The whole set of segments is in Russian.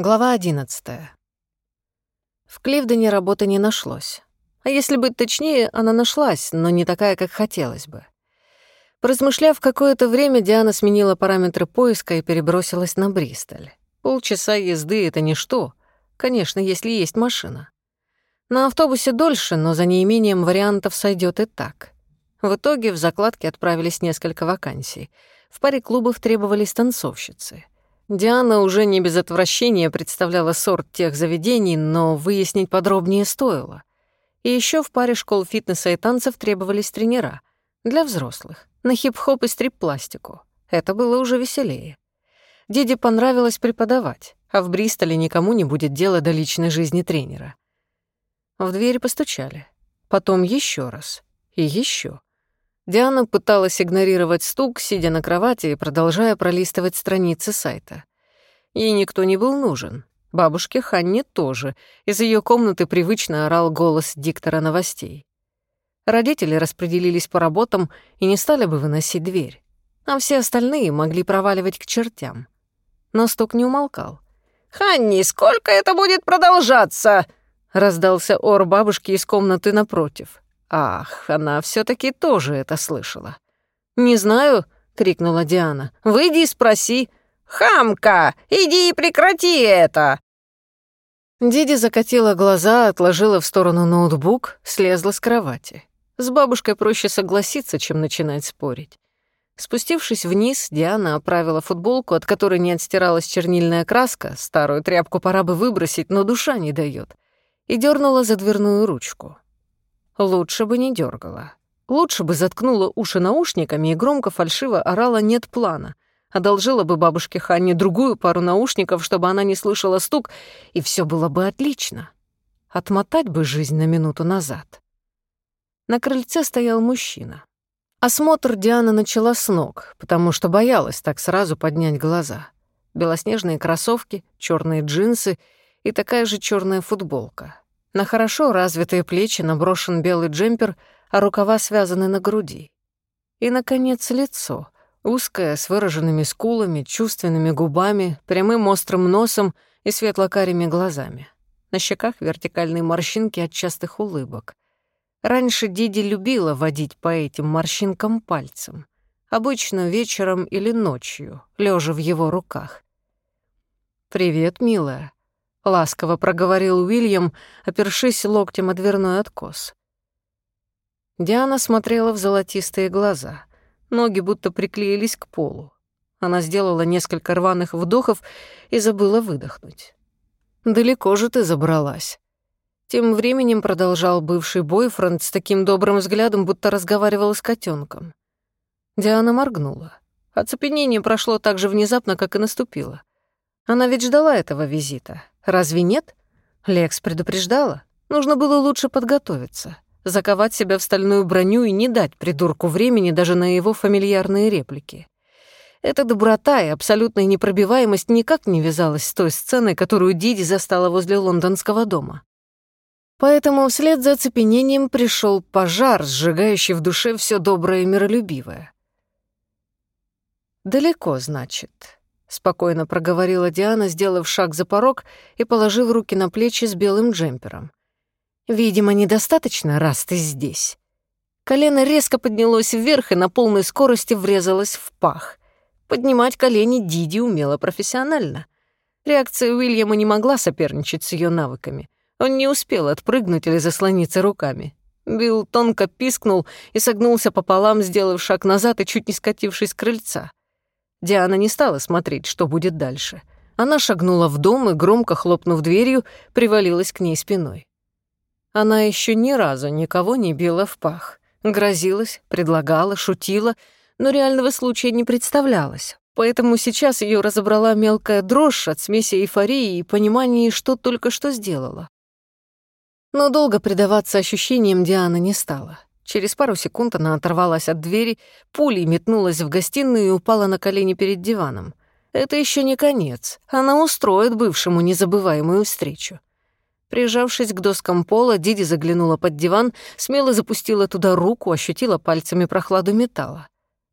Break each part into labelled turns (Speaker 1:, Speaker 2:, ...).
Speaker 1: Глава 11. В Кливдене работы не нашлось. А если быть точнее, она нашлась, но не такая, как хотелось бы. Поразмышляв какое-то время, Диана сменила параметры поиска и перебросилась на Бристоль. Полчаса езды — это ничто. Конечно, если есть машина. На автобусе дольше, но за неимением вариантов сойдет и так. В итоге в закладке отправились несколько вакансий. В паре клубов требовались танцовщицы — Диана уже не без отвращения представляла сорт тех заведений, но выяснить подробнее стоило. И еще в паре школ фитнеса и танцев требовались тренера. Для взрослых. На хип-хоп и стрип-пластику. Это было уже веселее. Диде понравилось преподавать, а в Бристоле никому не будет дела до личной жизни тренера. В дверь постучали. Потом еще раз. И еще. Диана пыталась игнорировать стук, сидя на кровати и продолжая пролистывать страницы сайта. Ей никто не был нужен. Бабушке Ханне тоже. Из ее комнаты привычно орал голос диктора новостей. Родители распределились по работам и не стали бы выносить дверь. А все остальные могли проваливать к чертям. Но стук не умолкал. «Ханни, сколько это будет продолжаться?» — раздался ор бабушки из комнаты напротив. Ах, она все таки тоже это слышала. «Не знаю», — крикнула Диана. «Выйди и спроси». «Хамка, иди и прекрати это!» Диди закатила глаза, отложила в сторону ноутбук, слезла с кровати. С бабушкой проще согласиться, чем начинать спорить. Спустившись вниз, Диана оправила футболку, от которой не отстиралась чернильная краска, старую тряпку пора бы выбросить, но душа не дает, и дернула за дверную ручку. Лучше бы не дергала. Лучше бы заткнула уши наушниками и громко фальшиво орала «нет плана», одолжила бы бабушке Ханне другую пару наушников, чтобы она не слышала стук, и все было бы отлично. Отмотать бы жизнь на минуту назад. На крыльце стоял мужчина. Осмотр Диана начала с ног, потому что боялась так сразу поднять глаза. Белоснежные кроссовки, черные джинсы и такая же черная футболка. На хорошо развитые плечи наброшен белый джемпер, а рукава связаны на груди. И, наконец, лицо. Узкое, с выраженными скулами, чувственными губами, прямым острым носом и светло-карими глазами. На щеках вертикальные морщинки от частых улыбок. Раньше Диди любила водить по этим морщинкам пальцем. Обычно вечером или ночью, лежа в его руках. «Привет, милая», — ласково проговорил Уильям, опершись локтем о дверной откос. Диана смотрела в золотистые глаза. Ноги будто приклеились к полу. Она сделала несколько рваных вдохов и забыла выдохнуть. «Далеко же ты забралась». Тем временем продолжал бывший бойфренд с таким добрым взглядом, будто разговаривал с котенком. Диана моргнула. Оцепенение прошло так же внезапно, как и наступило. Она ведь ждала этого визита. Разве нет? Лекс предупреждала. Нужно было лучше подготовиться, заковать себя в стальную броню и не дать придурку времени даже на его фамильярные реплики. Эта доброта и абсолютная непробиваемость никак не вязалась с той сценой, которую Диди застала возле лондонского дома. Поэтому вслед за оцепенением пришел пожар, сжигающий в душе все доброе и миролюбивое. «Далеко, значит», — спокойно проговорила Диана, сделав шаг за порог и положив руки на плечи с белым джемпером. «Видимо, недостаточно, раз ты здесь». Колено резко поднялось вверх и на полной скорости врезалось в пах. Поднимать колени Диди умела профессионально. Реакция Уильяма не могла соперничать с ее навыками. Он не успел отпрыгнуть или заслониться руками. Билл тонко пискнул и согнулся пополам, сделав шаг назад и чуть не скатившись с крыльца. Диана не стала смотреть, что будет дальше. Она шагнула в дом и, громко хлопнув дверью, привалилась к ней спиной. Она еще ни разу никого не била в пах. Грозилась, предлагала, шутила, но реального случая не представлялось. Поэтому сейчас ее разобрала мелкая дрожь от смеси эйфории и понимания, что только что сделала. Но долго предаваться ощущениям Диана не стала. Через пару секунд она оторвалась от двери, пулей метнулась в гостиную и упала на колени перед диваном. Это еще не конец. Она устроит бывшему незабываемую встречу. Прижавшись к доскам пола, Диди заглянула под диван, смело запустила туда руку, ощутила пальцами прохладу металла.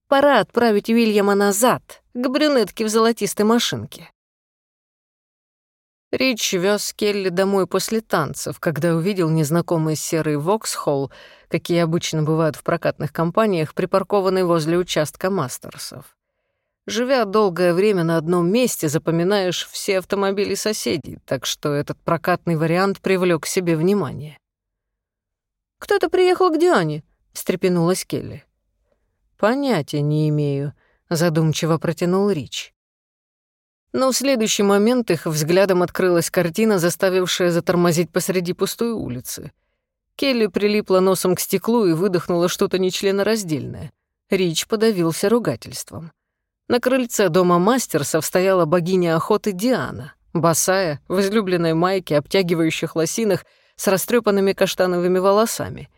Speaker 1: Пора отправить Уильяма назад, к брюнетке в золотистой машинке. Рич вез Келли домой после танцев, когда увидел незнакомый серый Воксхолл, какие обычно бывают в прокатных компаниях, припаркованный возле участка Мастерсов. Живя долгое время на одном месте, запоминаешь все автомобили соседей, так что этот прокатный вариант привлек к себе внимание. «Кто-то приехал к Диане», — встрепенулась Келли. «Понятия не имею», — задумчиво протянул Рич. Но в следующий момент их взглядом открылась картина, заставившая затормозить посреди пустой улицы. Келли прилипла носом к стеклу и выдохнула что-то нечленораздельное. Рич подавился ругательством. На крыльце дома мастерсов стояла богиня охоты Диана, босая, в излюбленной майке, обтягивающих лосинах, с растрепанными каштановыми волосами,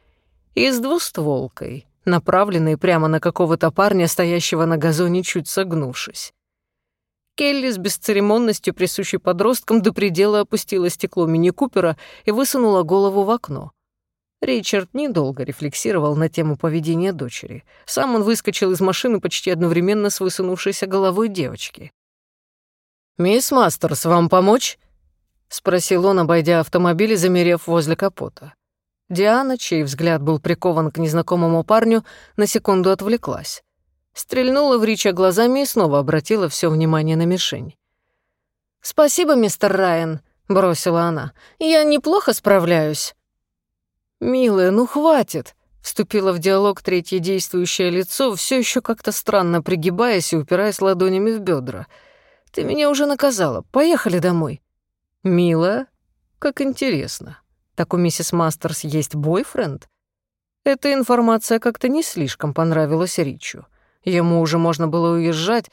Speaker 1: и с двустволкой, направленной прямо на какого-то парня, стоящего на газоне, чуть согнувшись. Келли с бесцеремонностью, присущей подросткам, до предела опустила стекло мини-купера и высунула голову в окно. Ричард недолго рефлексировал на тему поведения дочери. Сам он выскочил из машины почти одновременно с высунувшейся головой девочки. «Мисс Мастерс, вам помочь?» — спросил он, обойдя автомобиль и замерев возле капота. Диана, чей взгляд был прикован к незнакомому парню, на секунду отвлеклась стрельнула в Рича глазами и снова обратила все внимание на мишень. «Спасибо, мистер Райан», — бросила она. «Я неплохо справляюсь». «Милая, ну хватит», — вступила в диалог третье действующее лицо, все еще как-то странно пригибаясь и упираясь ладонями в бедра. «Ты меня уже наказала. Поехали домой». «Милая? Как интересно. Так у миссис Мастерс есть бойфренд?» Эта информация как-то не слишком понравилась Ричу. Ему уже можно было уезжать,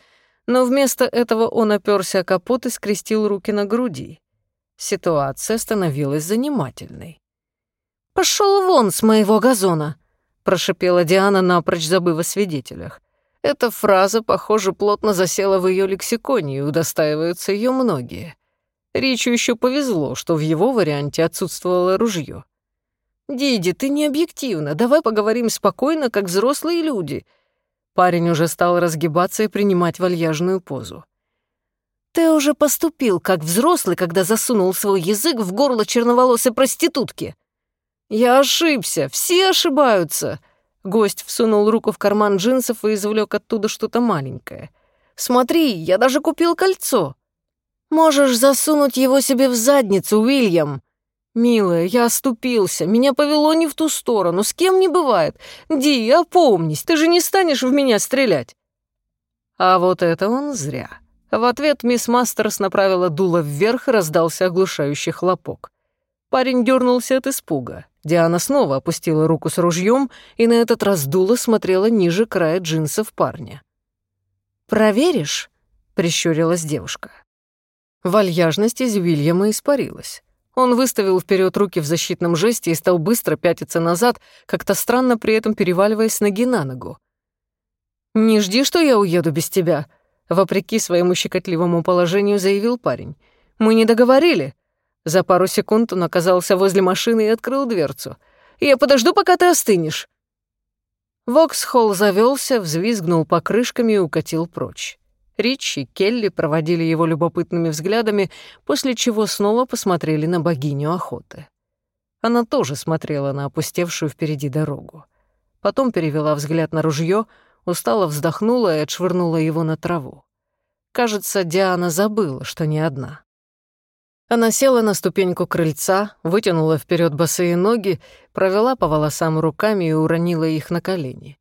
Speaker 1: но вместо этого он оперся о капот и скрестил руки на груди. Ситуация становилась занимательной. «Пошёл вон с моего газона!» — прошипела Диана, напрочь забыв о свидетелях. Эта фраза, похоже, плотно засела в ее лексиконе, и удостаиваются ее многие. Ричу еще повезло, что в его варианте отсутствовало ружье. «Диди, ты не объективна. Давай поговорим спокойно, как взрослые люди», Парень уже стал разгибаться и принимать вальяжную позу. «Ты уже поступил как взрослый, когда засунул свой язык в горло черноволосой проститутки». «Я ошибся, все ошибаются». Гость всунул руку в карман джинсов и извлек оттуда что-то маленькое. «Смотри, я даже купил кольцо». «Можешь засунуть его себе в задницу, Уильям», «Милая, я оступился, меня повело не в ту сторону, с кем не бывает. Ди, опомнись, ты же не станешь в меня стрелять». А вот это он зря. В ответ мисс Мастерс направила дуло вверх раздался оглушающий хлопок. Парень дернулся от испуга. Диана снова опустила руку с ружьем и на этот раз дуло смотрела ниже края джинсов парня. «Проверишь?» — прищурилась девушка. Вальяжность из Вильяма испарилась. Он выставил вперед руки в защитном жесте и стал быстро пятиться назад, как-то странно при этом переваливаясь ноги на ногу. «Не жди, что я уеду без тебя», — вопреки своему щекотливому положению заявил парень. «Мы не договорили». За пару секунд он оказался возле машины и открыл дверцу. «Я подожду, пока ты остынешь». Воксхолл завелся, взвизгнул покрышками и укатил прочь. Рич и Келли проводили его любопытными взглядами, после чего снова посмотрели на богиню охоты. Она тоже смотрела на опустевшую впереди дорогу. Потом перевела взгляд на ружье, устало вздохнула и отшвырнула его на траву. Кажется, Диана забыла, что не одна. Она села на ступеньку крыльца, вытянула вперед босые ноги, провела по волосам руками и уронила их на колени.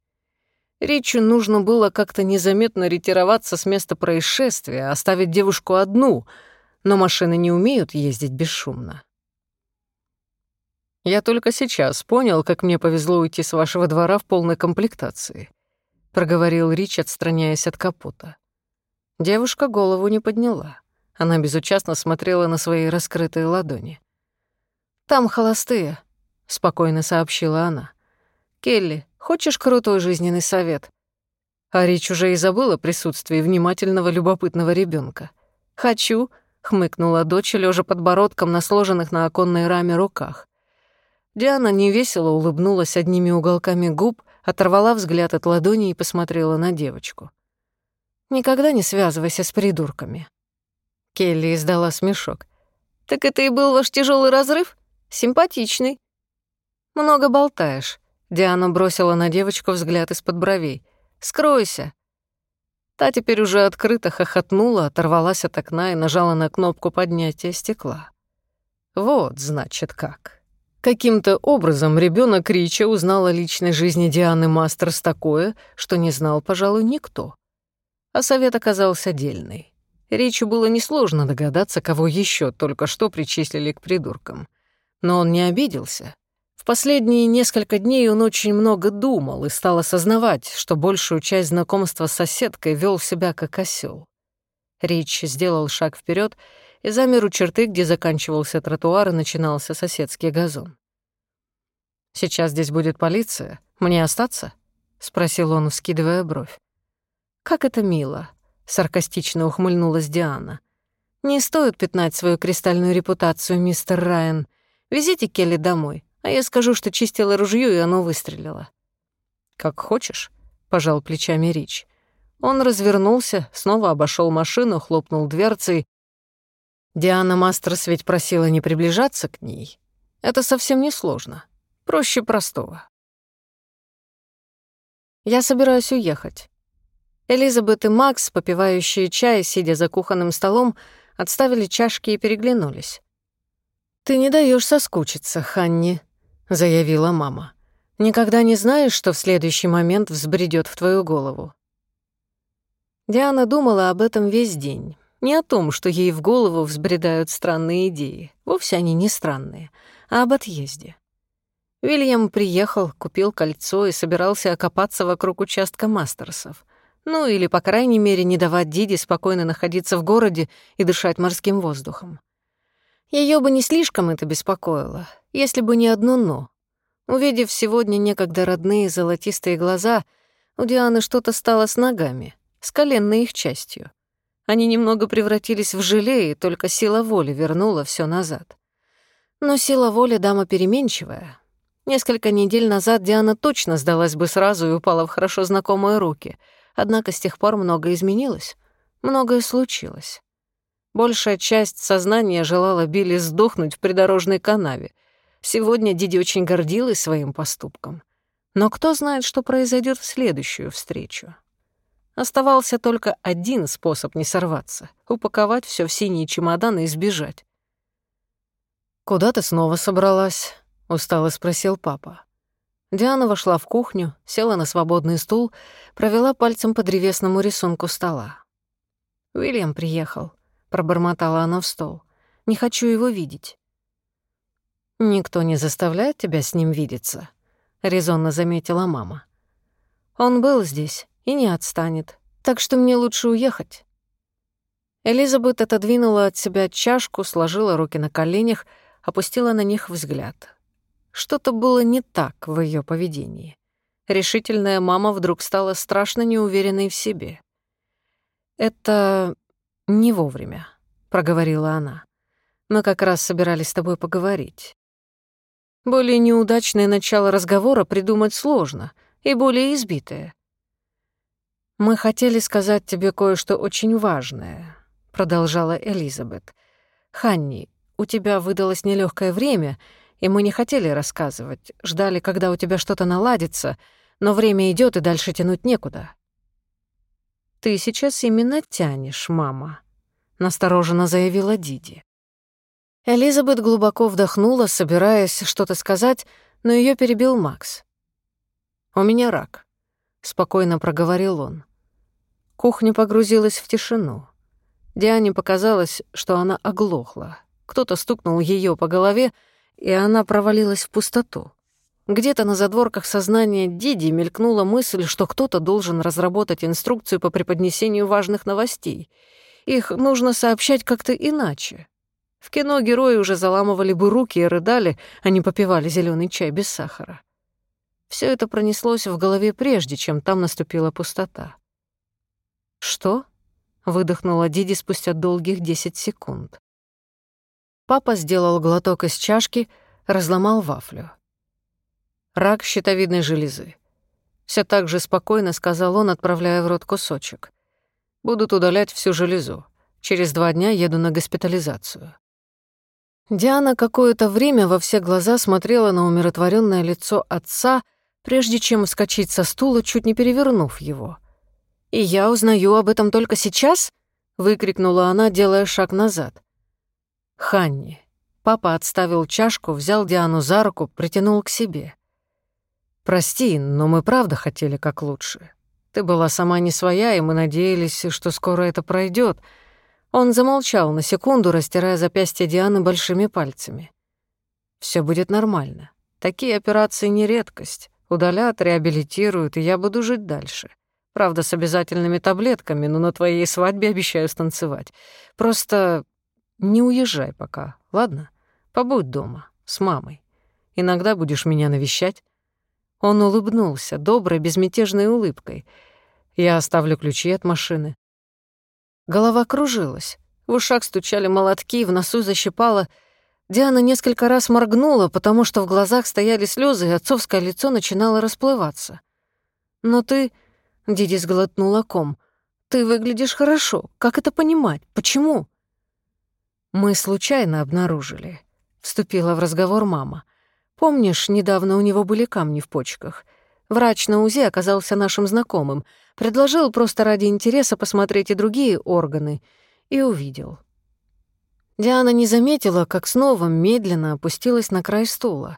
Speaker 1: Ричи нужно было как-то незаметно ретироваться с места происшествия, оставить девушку одну, но машины не умеют ездить бесшумно. «Я только сейчас понял, как мне повезло уйти с вашего двора в полной комплектации», — проговорил Рич, отстраняясь от капота. Девушка голову не подняла. Она безучастно смотрела на свои раскрытые ладони. «Там холостые», — спокойно сообщила она. «Келли, Хочешь крутой жизненный совет?» А Рич уже и забыла присутствие внимательного, любопытного ребенка. «Хочу», — хмыкнула дочь, лежа подбородком на сложенных на оконной раме руках. Диана невесело улыбнулась одними уголками губ, оторвала взгляд от ладони и посмотрела на девочку. «Никогда не связывайся с придурками». Келли издала смешок. Так это и был ваш тяжелый разрыв? Симпатичный. Много болтаешь. Диана бросила на девочку взгляд из-под бровей. Скройся. Та теперь уже открыто хохотнула, оторвалась от окна и нажала на кнопку поднятия стекла. Вот, значит, как. Каким-то образом ребенок Рича узнал о личной жизни Дианы Мастерс такое, что не знал, пожалуй, никто. А совет оказался дельный. Ричу было несложно догадаться, кого еще только что причислили к придуркам. Но он не обиделся. В последние несколько дней он очень много думал и стал осознавать, что большую часть знакомства с соседкой вел себя как осел. Рич сделал шаг вперед и замер у черты, где заканчивался тротуар и начинался соседский газон. «Сейчас здесь будет полиция. Мне остаться?» — спросил он, вскидывая бровь. «Как это мило!» — саркастично ухмыльнулась Диана. «Не стоит пятнать свою кристальную репутацию, мистер Райан. Везите Келли домой, а я скажу, что чистила ружье, и оно выстрелило». «Как хочешь», — пожал плечами Рич. Он развернулся, снова обошел машину, хлопнул дверцей Диана Мастерс ведь просила не приближаться к ней. Это совсем не сложно. Проще простого. Я собираюсь уехать. Элизабет и Макс, попивающие чай, сидя за кухонным столом, отставили чашки и переглянулись. «Ты не даешь соскучиться, Ханни», — заявила мама. «Никогда не знаешь, что в следующий момент взбредет в твою голову». Диана думала об этом весь день. Не о том, что ей в голову взбредают странные идеи. Вовсе они не странные, а об отъезде. Уильям приехал, купил кольцо и собирался окопаться вокруг участка Мастерсов. Ну или, по крайней мере, не давать Диди спокойно находиться в городе и дышать морским воздухом. Ее бы не слишком это беспокоило, если бы не одно «но». Увидев сегодня некогда родные золотистые глаза, у Дианы что-то стало с ногами, с коленной их частью — они немного превратились в желе, и только сила воли вернула все назад. Но сила воли — дама переменчивая. Несколько недель назад Диана точно сдалась бы сразу и упала в хорошо знакомые руки. Однако с тех пор многое изменилось. Многое случилось. Большая часть сознания желала Билли сдохнуть в придорожной канаве. Сегодня Диди очень гордилась своим поступком. Но кто знает, что произойдет в следующую встречу. Оставался только один способ не сорваться — упаковать все в синие чемоданы и сбежать. «Куда ты снова собралась?» — устало спросил папа. Диана вошла в кухню, села на свободный стул, провела пальцем по древесному рисунку стола. «Уильям приехал», — пробормотала она в стол. «Не хочу его видеть». «Никто не заставляет тебя с ним видеться», — резонно заметила мама. «Он был здесь, и не отстанет, так что мне лучше уехать». Элизабет отодвинула от себя чашку, сложила руки на коленях, опустила на них взгляд. Что-то было не так в ее поведении. Решительная мама вдруг стала страшно неуверенной в себе. «Это не вовремя», — проговорила она. «Мы как раз собирались с тобой поговорить. Более неудачное начало разговора придумать сложно и более избитое. «Мы хотели сказать тебе кое-что очень важное», — продолжала Элизабет. «Ханни, у тебя выдалось нелегкое время, и мы не хотели рассказывать, ждали, когда у тебя что-то наладится, но время идет и дальше тянуть некуда». «Ты сейчас именно тянешь, мама», — настороженно заявила Диди. Элизабет глубоко вдохнула, собираясь что-то сказать, но ее перебил Макс. «У меня рак», спокойно проговорил он. Кухня погрузилась в тишину. Диане показалось, что она оглохла. Кто-то стукнул ее по голове, и она провалилась в пустоту. Где-то на задворках сознания Диди мелькнула мысль, что кто-то должен разработать инструкцию по преподнесению важных новостей. Их нужно сообщать как-то иначе. В кино герои уже заламывали бы руки и рыдали, а не попивали зеленый чай без сахара. Все это пронеслось в голове прежде, чем там наступила пустота. «Что?» — выдохнула Диди спустя долгих десять секунд. Папа сделал глоток из чашки, разломал вафлю. «Рак щитовидной железы». Все так же спокойно сказал он, отправляя в рот кусочек. «Будут удалять всю железу. Через два дня еду на госпитализацию». Диана какое-то время во все глаза смотрела на умиротворенное лицо отца, прежде чем вскочить со стула, чуть не перевернув его. «И я узнаю об этом только сейчас?» — выкрикнула она, делая шаг назад. «Ханни». Папа отставил чашку, взял Диану за руку, притянул к себе. «Прости, но мы правда хотели как лучше. Ты была сама не своя, и мы надеялись, что скоро это пройдет. Он замолчал на секунду, растирая запястье Дианы большими пальцами. Все будет нормально. Такие операции не редкость. Удалят, реабилитируют, и я буду жить дальше. Правда, с обязательными таблетками, но на твоей свадьбе обещаю станцевать. Просто не уезжай пока, ладно? Побудь дома, с мамой. Иногда будешь меня навещать. Он улыбнулся, доброй, безмятежной улыбкой. Я оставлю ключи от машины. Голова кружилась. В ушах стучали молотки, в носу защипало. Диана несколько раз моргнула, потому что в глазах стояли слезы, и отцовское лицо начинало расплываться. «Но ты...» — Диди сглотнула ком. «Ты выглядишь хорошо. Как это понимать? Почему?» «Мы случайно обнаружили», — вступила в разговор мама. Помнишь, недавно у него были камни в почках? Врач на УЗИ оказался нашим знакомым, предложил просто ради интереса посмотреть и другие органы, и увидел. Диана не заметила, как снова медленно опустилась на край стула.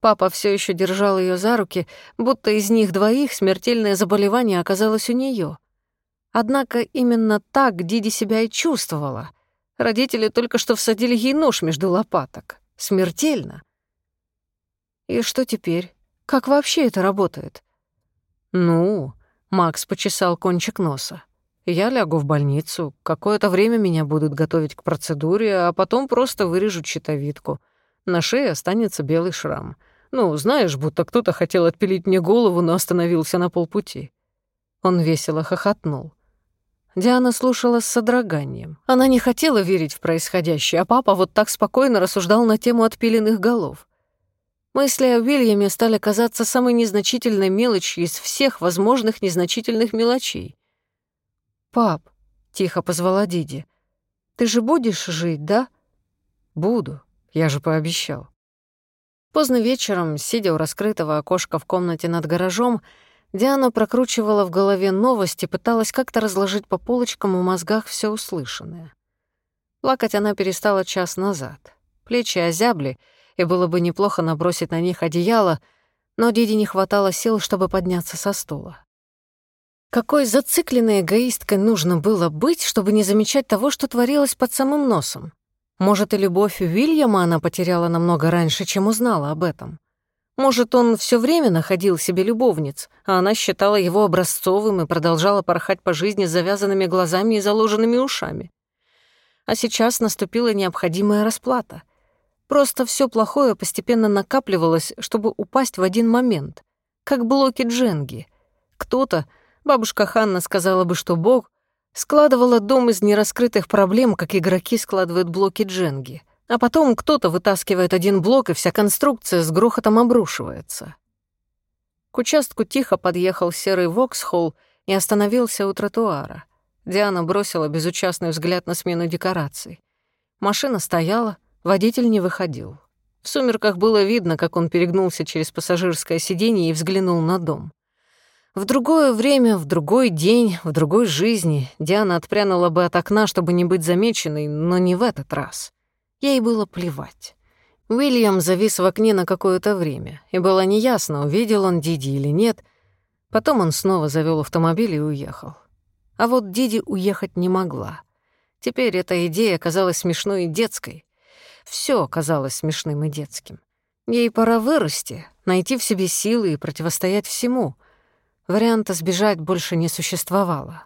Speaker 1: Папа все еще держал ее за руки, будто из них двоих смертельное заболевание оказалось у нее. Однако именно так Диди себя и чувствовала. Родители только что всадили ей нож между лопаток. Смертельно. И что теперь? Как вообще это работает? Ну, Макс почесал кончик носа. Я лягу в больницу, какое-то время меня будут готовить к процедуре, а потом просто вырежу щитовидку. На шее останется белый шрам. Ну, знаешь, будто кто-то хотел отпилить мне голову, но остановился на полпути. Он весело хохотнул. Диана слушала с содроганием. Она не хотела верить в происходящее, а папа вот так спокойно рассуждал на тему отпиленных голов. Мысли о Уильяме стали казаться самой незначительной мелочью из всех возможных незначительных мелочей. «Пап», — тихо позвала Диди, — «ты же будешь жить, да?» «Буду, я же пообещал». Поздно вечером, сидя у раскрытого окошка в комнате над гаражом, Диана прокручивала в голове новости, пыталась как-то разложить по полочкам в мозгах все услышанное. Плакать она перестала час назад. Плечи озябли — и было бы неплохо набросить на них одеяло, но Диди не хватало сил, чтобы подняться со стула. Какой зацикленной эгоисткой нужно было быть, чтобы не замечать того, что творилось под самым носом? Может, и любовь Уильяма она потеряла намного раньше, чем узнала об этом. Может, он все время находил себе любовниц, а она считала его образцовым и продолжала порхать по жизни с завязанными глазами и заложенными ушами. А сейчас наступила необходимая расплата — Просто все плохое постепенно накапливалось, чтобы упасть в один момент, как блоки дженги. Кто-то, бабушка Ханна сказала бы, что Бог, складывала дом из нераскрытых проблем, как игроки складывают блоки дженги. А потом кто-то вытаскивает один блок, и вся конструкция с грохотом обрушивается. К участку тихо подъехал серый Воксхолл и остановился у тротуара. Диана бросила безучастный взгляд на смену декораций. Машина стояла, Водитель не выходил. В сумерках было видно, как он перегнулся через пассажирское сиденье и взглянул на дом. В другое время, в другой день, в другой жизни Диана отпрянула бы от окна, чтобы не быть замеченной, но не в этот раз. Ей было плевать. Уильям завис в окне на какое-то время, и было неясно, увидел он Диди или нет. Потом он снова завёл автомобиль и уехал. А вот Диди уехать не могла. Теперь эта идея казалась смешной и детской. Все казалось смешным и детским. Ей пора вырасти, найти в себе силы и противостоять всему. Варианта сбежать больше не существовало.